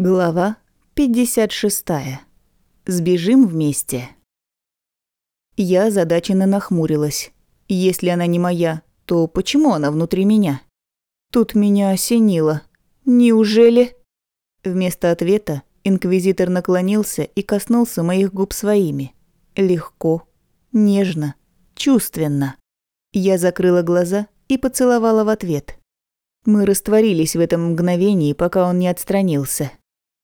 Глава 56. Сбежим вместе. Я озадаченно нахмурилась. Если она не моя, то почему она внутри меня? Тут меня осенило. Неужели... Вместо ответа инквизитор наклонился и коснулся моих губ своими. Легко, нежно, чувственно. Я закрыла глаза и поцеловала в ответ. Мы растворились в этом мгновении, пока он не отстранился.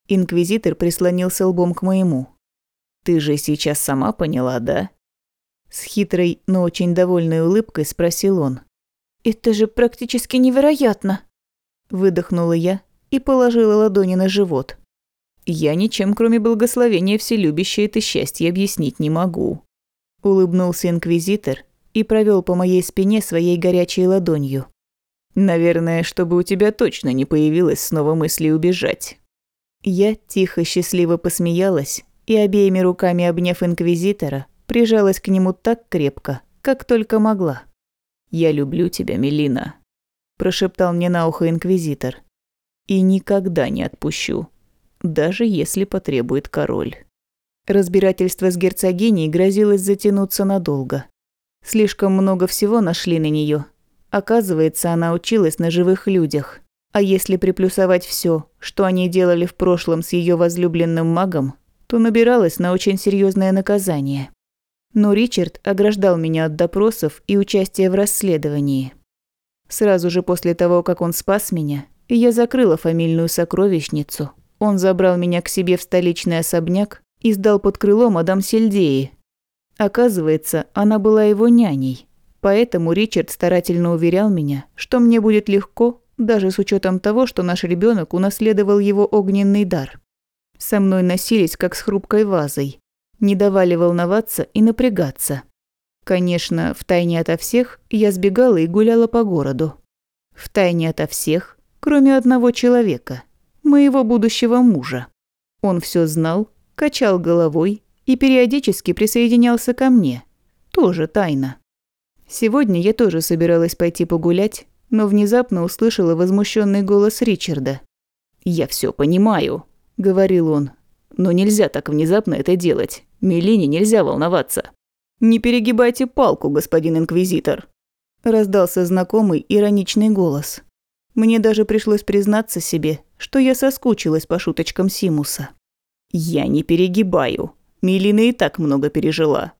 Инквизитор прислонился лбом к моему. «Ты же сейчас сама поняла, да?» С хитрой, но очень довольной улыбкой спросил он. «Это же практически невероятно!» Выдохнула я и положила ладони на живот. «Я ничем, кроме благословения вселюбящей это счастье, объяснить не могу». Улыбнулся инквизитор и провел по моей спине своей горячей ладонью. Наверное, чтобы у тебя точно не появилось снова мысли убежать. Я тихо счастливо посмеялась и обеими руками обняв инквизитора, прижалась к нему так крепко, как только могла. «Я люблю тебя, Мелина», – прошептал мне на ухо инквизитор. «И никогда не отпущу, даже если потребует король». Разбирательство с герцогиней грозилось затянуться надолго. Слишком много всего нашли на нее, Оказывается, она училась на живых людях. А если приплюсовать все, что они делали в прошлом с ее возлюбленным магом, то набиралась на очень серьезное наказание. Но Ричард ограждал меня от допросов и участия в расследовании. Сразу же после того, как он спас меня, я закрыла фамильную сокровищницу. Он забрал меня к себе в столичный особняк и сдал под крыло мадам Сельдеи. Оказывается, она была его няней, Поэтому Ричард старательно уверял меня, что мне будет легко, даже с учетом того, что наш ребенок унаследовал его огненный дар. Со мной носились, как с хрупкой вазой, не давали волноваться и напрягаться. Конечно, втайне ото всех я сбегала и гуляла по городу. Втайне ото всех, кроме одного человека, моего будущего мужа. Он все знал, качал головой и периодически присоединялся ко мне, тоже тайно. Сегодня я тоже собиралась пойти погулять, но внезапно услышала возмущенный голос Ричарда. «Я все понимаю», – говорил он. «Но нельзя так внезапно это делать. Мелине нельзя волноваться». «Не перегибайте палку, господин инквизитор», – раздался знакомый ироничный голос. Мне даже пришлось признаться себе, что я соскучилась по шуточкам Симуса. «Я не перегибаю. Мелина и так много пережила.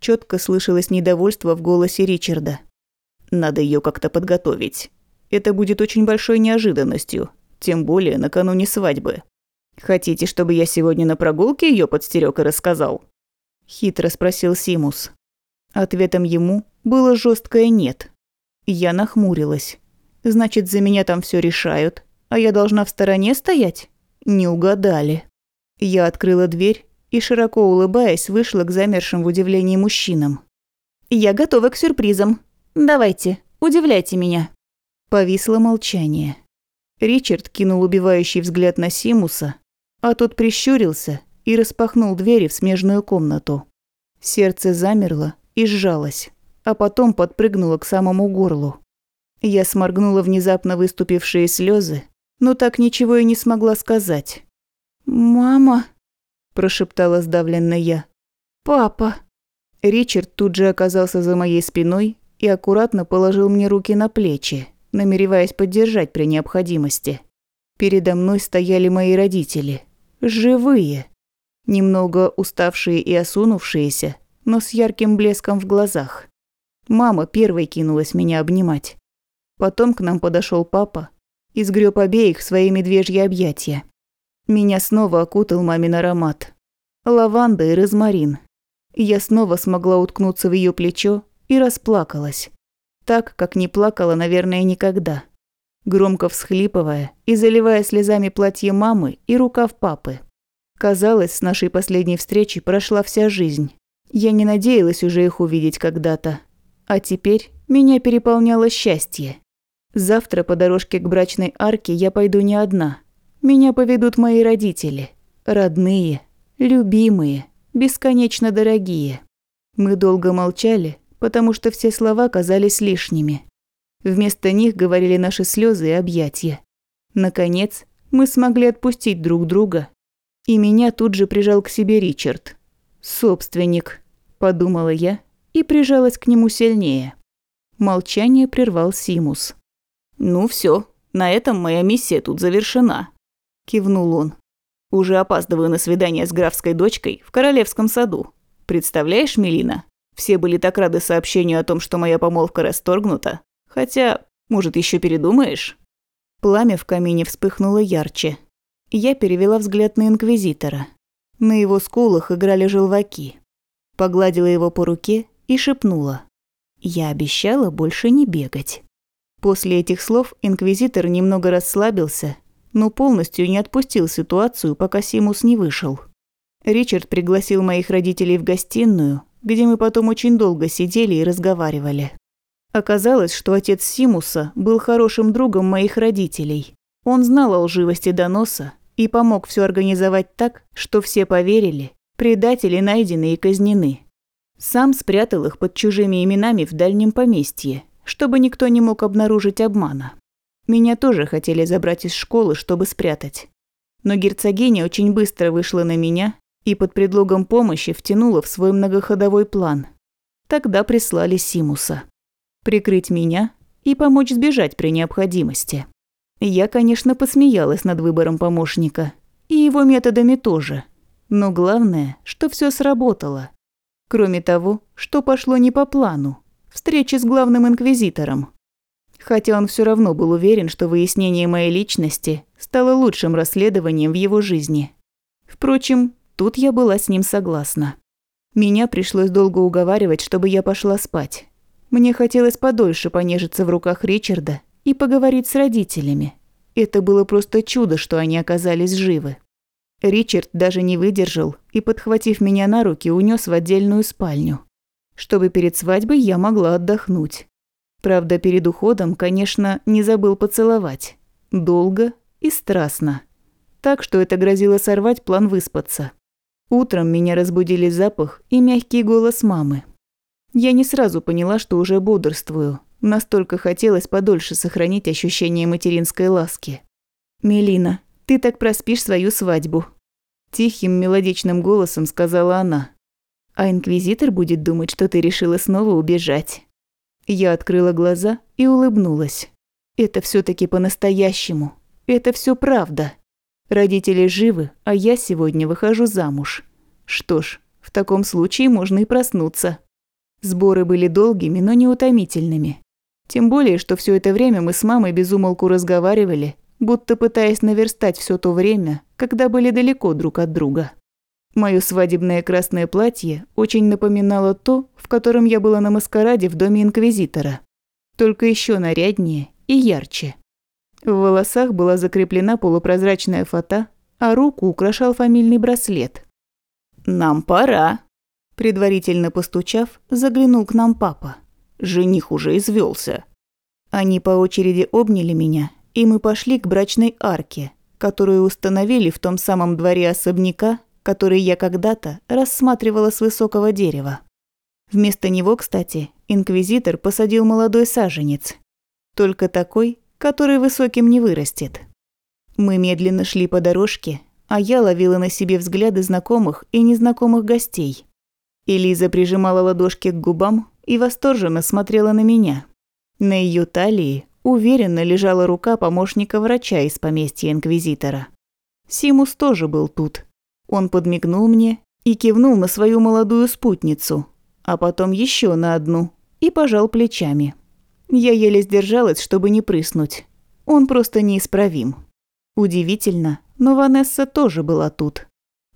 Четко слышалось недовольство в голосе Ричарда. Надо ее как-то подготовить. Это будет очень большой неожиданностью, тем более накануне свадьбы. Хотите, чтобы я сегодня на прогулке ее подстерег и рассказал? Хитро спросил Симус. Ответом ему было жесткое нет. Я нахмурилась. Значит, за меня там все решают, а я должна в стороне стоять? Не угадали. Я открыла дверь и, широко улыбаясь, вышла к замершим в удивлении мужчинам. «Я готова к сюрпризам. Давайте, удивляйте меня». Повисло молчание. Ричард кинул убивающий взгляд на Симуса, а тот прищурился и распахнул двери в смежную комнату. Сердце замерло и сжалось, а потом подпрыгнуло к самому горлу. Я сморгнула внезапно выступившие слезы, но так ничего и не смогла сказать. «Мама...» – прошептала сдавленно я. «Папа!» Ричард тут же оказался за моей спиной и аккуратно положил мне руки на плечи, намереваясь поддержать при необходимости. Передо мной стояли мои родители. Живые. Немного уставшие и осунувшиеся, но с ярким блеском в глазах. Мама первой кинулась меня обнимать. Потом к нам подошел папа и сгреб обеих в свои медвежьи объятия. Меня снова окутал мамин аромат. Лаванда и розмарин. Я снова смогла уткнуться в ее плечо и расплакалась. Так, как не плакала, наверное, никогда. Громко всхлипывая и заливая слезами платье мамы и рукав папы. Казалось, с нашей последней встречи прошла вся жизнь. Я не надеялась уже их увидеть когда-то. А теперь меня переполняло счастье. Завтра по дорожке к брачной арке я пойду не одна – меня поведут мои родители. Родные, любимые, бесконечно дорогие. Мы долго молчали, потому что все слова казались лишними. Вместо них говорили наши слезы и объятия. Наконец, мы смогли отпустить друг друга. И меня тут же прижал к себе Ричард. «Собственник», – подумала я и прижалась к нему сильнее. Молчание прервал Симус. «Ну все, на этом моя миссия тут завершена», – кивнул он. «Уже опаздываю на свидание с графской дочкой в королевском саду. Представляешь, Мелина, все были так рады сообщению о том, что моя помолвка расторгнута. Хотя, может, еще передумаешь?» Пламя в камине вспыхнуло ярче. Я перевела взгляд на Инквизитора. На его скулах играли желваки. Погладила его по руке и шепнула. Я обещала больше не бегать. После этих слов Инквизитор немного расслабился, но полностью не отпустил ситуацию, пока Симус не вышел. Ричард пригласил моих родителей в гостиную, где мы потом очень долго сидели и разговаривали. Оказалось, что отец Симуса был хорошим другом моих родителей. Он знал о лживости доноса и помог все организовать так, что все поверили, предатели найдены и казнены. Сам спрятал их под чужими именами в дальнем поместье, чтобы никто не мог обнаружить обмана. Меня тоже хотели забрать из школы, чтобы спрятать. Но герцогиня очень быстро вышла на меня и под предлогом помощи втянула в свой многоходовой план. Тогда прислали Симуса прикрыть меня и помочь сбежать при необходимости. Я, конечно, посмеялась над выбором помощника, и его методами тоже. Но главное, что все сработало. Кроме того, что пошло не по плану. Встречи с главным инквизитором. Хотя он все равно был уверен, что выяснение моей личности стало лучшим расследованием в его жизни. Впрочем, тут я была с ним согласна. Меня пришлось долго уговаривать, чтобы я пошла спать. Мне хотелось подольше понежиться в руках Ричарда и поговорить с родителями. Это было просто чудо, что они оказались живы. Ричард даже не выдержал и, подхватив меня на руки, унес в отдельную спальню, чтобы перед свадьбой я могла отдохнуть. Правда, перед уходом, конечно, не забыл поцеловать. Долго и страстно. Так что это грозило сорвать план выспаться. Утром меня разбудили запах и мягкий голос мамы. Я не сразу поняла, что уже бодрствую. Настолько хотелось подольше сохранить ощущение материнской ласки. «Мелина, ты так проспишь свою свадьбу», – тихим мелодичным голосом сказала она. «А инквизитор будет думать, что ты решила снова убежать». Я открыла глаза и улыбнулась. «Это все таки по-настоящему. Это все правда. Родители живы, а я сегодня выхожу замуж. Что ж, в таком случае можно и проснуться». Сборы были долгими, но не утомительными. Тем более, что все это время мы с мамой безумолку разговаривали, будто пытаясь наверстать все то время, когда были далеко друг от друга. Мое свадебное красное платье очень напоминало то, в котором я была на маскараде в доме инквизитора. Только еще наряднее и ярче. В волосах была закреплена полупрозрачная фата, а руку украшал фамильный браслет. «Нам пора», Предварительно постучав, заглянул к нам папа. Жених уже извелся. Они по очереди обняли меня, и мы пошли к брачной арке, которую установили в том самом дворе особняка, который я когда-то рассматривала с высокого дерева. Вместо него, кстати, инквизитор посадил молодой саженец. Только такой, который высоким не вырастет. Мы медленно шли по дорожке, а я ловила на себе взгляды знакомых и незнакомых гостей. Элиза прижимала ладошки к губам и восторженно смотрела на меня. На ее талии уверенно лежала рука помощника врача из поместья Инквизитора. Симус тоже был тут. Он подмигнул мне и кивнул на свою молодую спутницу, а потом еще на одну, и пожал плечами. Я еле сдержалась, чтобы не прыснуть. Он просто неисправим. Удивительно, но Ванесса тоже была тут.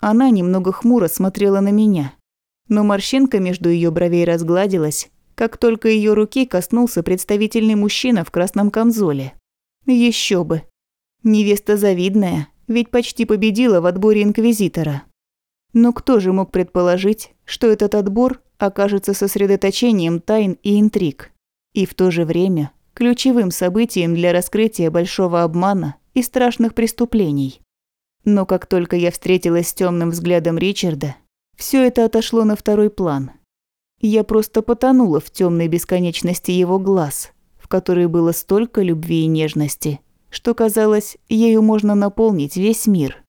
Она немного хмуро смотрела на меня но морщинка между ее бровей разгладилась, как только ее руки коснулся представительный мужчина в красном камзоле. Еще бы. Невеста завидная, ведь почти победила в отборе инквизитора. Но кто же мог предположить, что этот отбор окажется сосредоточением тайн и интриг, и в то же время ключевым событием для раскрытия большого обмана и страшных преступлений. Но как только я встретилась с темным взглядом Ричарда, все это отошло на второй план. Я просто потонула в темной бесконечности его глаз, в которой было столько любви и нежности, что казалось, ею можно наполнить весь мир.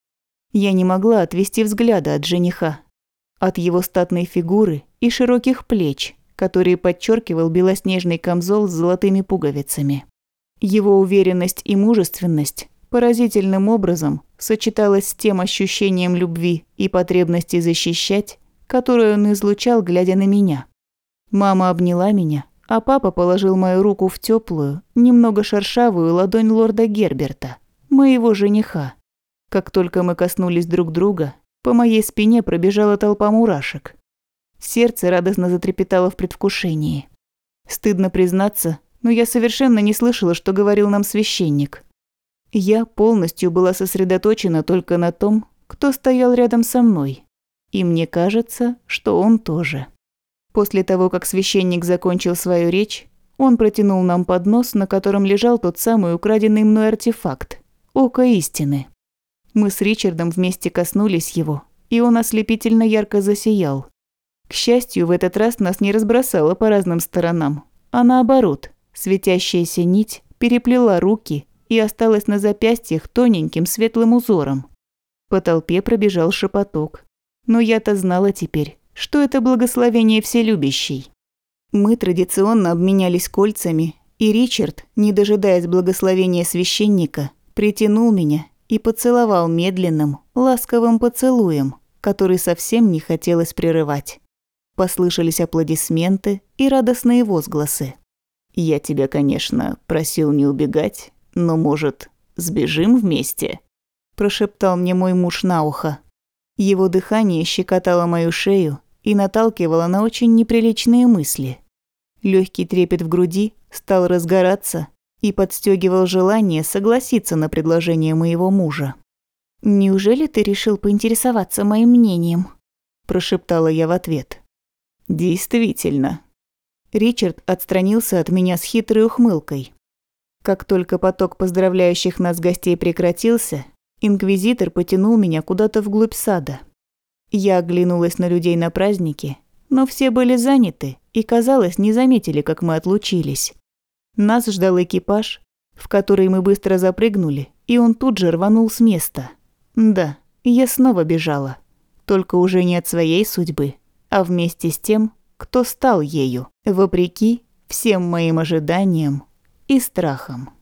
Я не могла отвести взгляда от жениха, от его статной фигуры и широких плеч, которые подчеркивал белоснежный камзол с золотыми пуговицами. Его уверенность и мужественность поразительным образом сочеталась с тем ощущением любви и потребности защищать, которую он излучал, глядя на меня. Мама обняла меня, а папа положил мою руку в теплую, немного шершавую ладонь лорда Герберта, моего жениха. Как только мы коснулись друг друга, по моей спине пробежала толпа мурашек. Сердце радостно затрепетало в предвкушении. Стыдно признаться, но я совершенно не слышала, что говорил нам священник. Я полностью была сосредоточена только на том, кто стоял рядом со мной. И мне кажется, что он тоже. После того, как священник закончил свою речь, он протянул нам поднос, на котором лежал тот самый украденный мной артефакт – Око истины. Мы с Ричардом вместе коснулись его, и он ослепительно ярко засиял. К счастью, в этот раз нас не разбросало по разным сторонам, а наоборот, светящаяся нить переплела руки и осталась на запястьях тоненьким светлым узором. По толпе пробежал шепоток. Но я-то знала теперь, что это благословение вселюбящей. Мы традиционно обменялись кольцами, и Ричард, не дожидаясь благословения священника, притянул меня и поцеловал медленным, ласковым поцелуем, который совсем не хотелось прерывать. Послышались аплодисменты и радостные возгласы. «Я тебя, конечно, просил не убегать, но, может, сбежим вместе?» Прошептал мне мой муж на ухо. Его дыхание щекотало мою шею, и наталкивала на очень неприличные мысли. Легкий трепет в груди стал разгораться и подстегивал желание согласиться на предложение моего мужа. «Неужели ты решил поинтересоваться моим мнением?» – прошептала я в ответ. «Действительно». Ричард отстранился от меня с хитрой ухмылкой. Как только поток поздравляющих нас гостей прекратился, инквизитор потянул меня куда-то вглубь сада. Я оглянулась на людей на празднике, но все были заняты и, казалось, не заметили, как мы отлучились. Нас ждал экипаж, в который мы быстро запрыгнули, и он тут же рванул с места. Да, я снова бежала, только уже не от своей судьбы, а вместе с тем, кто стал ею, вопреки всем моим ожиданиям и страхам.